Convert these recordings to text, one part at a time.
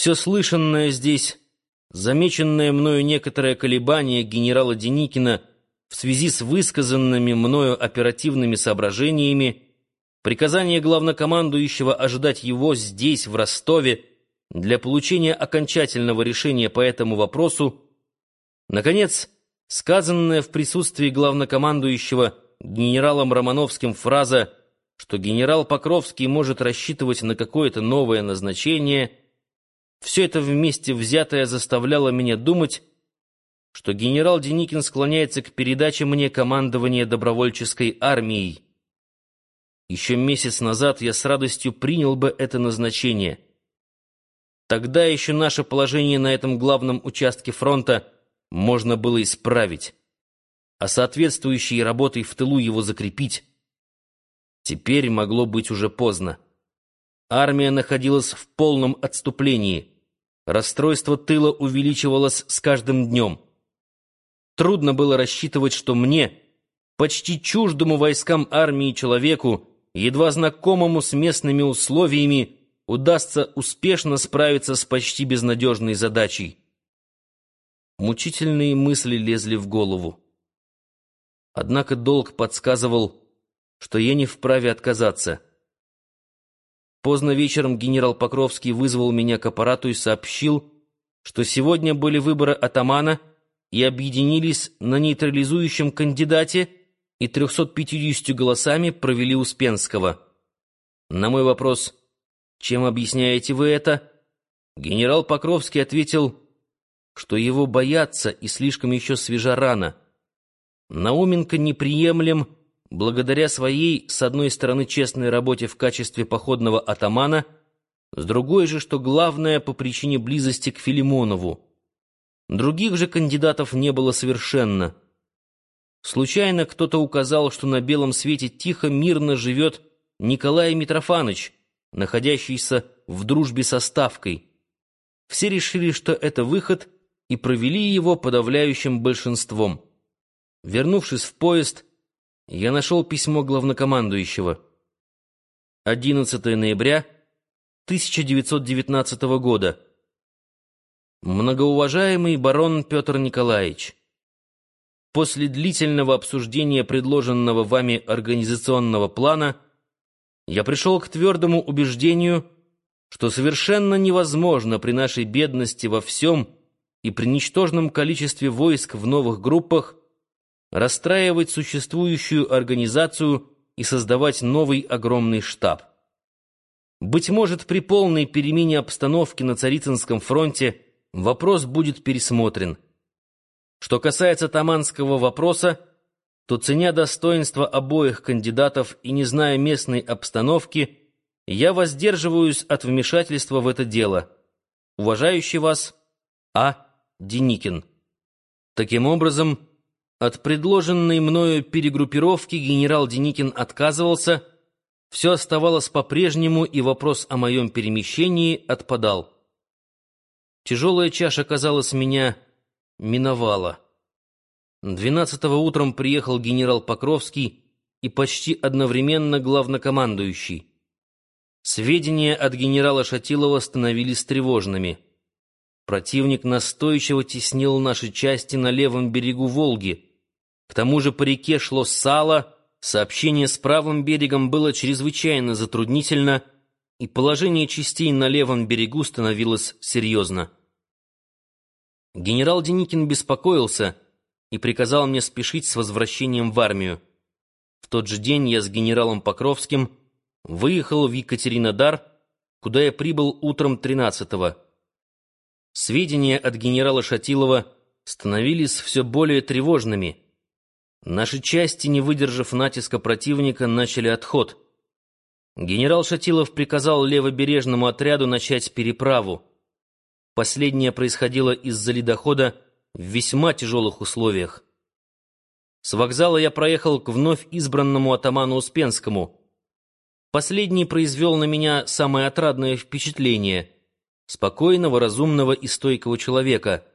Все слышанное здесь, замеченное мною некоторое колебание генерала Деникина в связи с высказанными мною оперативными соображениями, приказание главнокомандующего ожидать его здесь, в Ростове, для получения окончательного решения по этому вопросу, наконец, сказанная в присутствии главнокомандующего генералом Романовским фраза, что генерал Покровский может рассчитывать на какое-то новое назначение, все это вместе взятое заставляло меня думать, что генерал Деникин склоняется к передаче мне командования добровольческой армией. Еще месяц назад я с радостью принял бы это назначение. Тогда еще наше положение на этом главном участке фронта можно было исправить, а соответствующей работой в тылу его закрепить. Теперь могло быть уже поздно. Армия находилась в полном отступлении. Расстройство тыла увеличивалось с каждым днем. Трудно было рассчитывать, что мне, почти чуждому войскам армии человеку, едва знакомому с местными условиями, удастся успешно справиться с почти безнадежной задачей. Мучительные мысли лезли в голову. Однако долг подсказывал, что я не вправе отказаться. Поздно вечером генерал Покровский вызвал меня к аппарату и сообщил, что сегодня были выборы атамана и объединились на нейтрализующем кандидате и 350 голосами провели Успенского. На мой вопрос «Чем объясняете вы это?» генерал Покровский ответил, что его боятся и слишком еще свежа рана. Науменко неприемлем благодаря своей, с одной стороны, честной работе в качестве походного атамана, с другой же, что главное, по причине близости к Филимонову. Других же кандидатов не было совершенно. Случайно кто-то указал, что на белом свете тихо, мирно живет Николай Митрофанович, находящийся в дружбе со Ставкой. Все решили, что это выход, и провели его подавляющим большинством. Вернувшись в поезд, я нашел письмо главнокомандующего. 11 ноября 1919 года. Многоуважаемый барон Петр Николаевич, после длительного обсуждения предложенного вами организационного плана я пришел к твердому убеждению, что совершенно невозможно при нашей бедности во всем и при ничтожном количестве войск в новых группах расстраивать существующую организацию и создавать новый огромный штаб. Быть может, при полной перемене обстановки на Царицынском фронте вопрос будет пересмотрен. Что касается Таманского вопроса, то, ценя достоинства обоих кандидатов и не зная местной обстановки, я воздерживаюсь от вмешательства в это дело. Уважающий вас А. Деникин. Таким образом, от предложенной мною перегруппировки генерал Деникин отказывался, все оставалось по-прежнему, и вопрос о моем перемещении отпадал. Тяжелая чаша, казалось, меня миновала. Двенадцатого утром приехал генерал Покровский и почти одновременно главнокомандующий. Сведения от генерала Шатилова становились тревожными. Противник настойчиво теснил наши части на левом берегу Волги — к тому же по реке шло сало, сообщение с правым берегом было чрезвычайно затруднительно, и положение частей на левом берегу становилось серьезно. Генерал Деникин беспокоился и приказал мне спешить с возвращением в армию. В тот же день я с генералом Покровским выехал в Екатеринодар, куда я прибыл утром 13-го. Сведения от генерала Шатилова становились все более тревожными — Наши части, не выдержав натиска противника, начали отход. Генерал Шатилов приказал левобережному отряду начать переправу. Последнее происходило из-за ледохода в весьма тяжелых условиях. С вокзала я проехал к вновь избранному атаману Успенскому. Последний произвел на меня самое отрадное впечатление — спокойного, разумного и стойкого человека.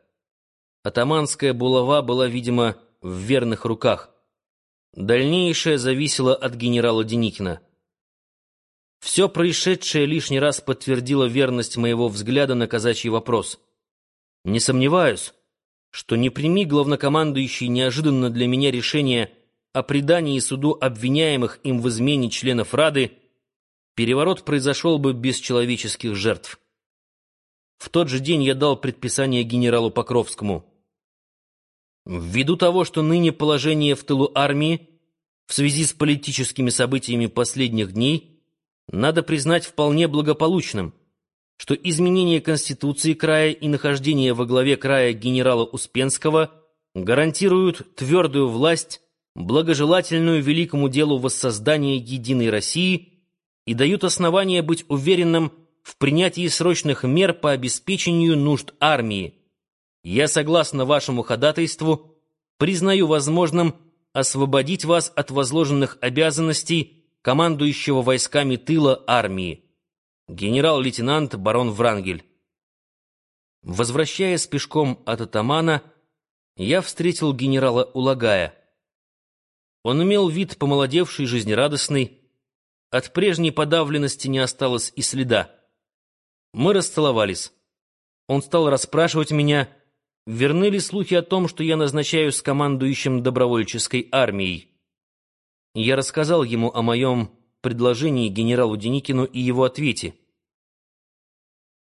Атаманская булава была, видимо, в верных руках. Дальнейшее зависело от генерала Деникина. Все происшедшее лишний раз подтвердило верность моего взгляда на казачий вопрос. Не сомневаюсь, что не прими главнокомандующий неожиданно для меня решение о предании суду обвиняемых им в измене членов Рады, переворот произошел бы без человеческих жертв. В тот же день я дал предписание генералу Покровскому. Ввиду того, что ныне положение в тылу армии в связи с политическими событиями последних дней надо признать вполне благополучным, что изменение Конституции края и нахождение во главе края генерала Успенского гарантируют твердую власть, благожелательную великому делу воссоздания единой России и дают основания быть уверенным в принятии срочных мер по обеспечению нужд армии. Я, согласно вашему ходатайству, признаю возможным освободить вас от возложенных обязанностей командующего войсками тыла армии генерал-лейтенант барон Врангель. Возвращаясь пешком от атамана, я встретил генерала Улагая. Он имел вид помолодевший, жизнерадостный. От прежней подавленности не осталось и следа. Мы расцеловались. Он стал расспрашивать меня, верны ли слухи о том, что я назначаюсь командующим добровольческой армией. Я рассказал ему о моем предложении генералу Деникину и его ответе.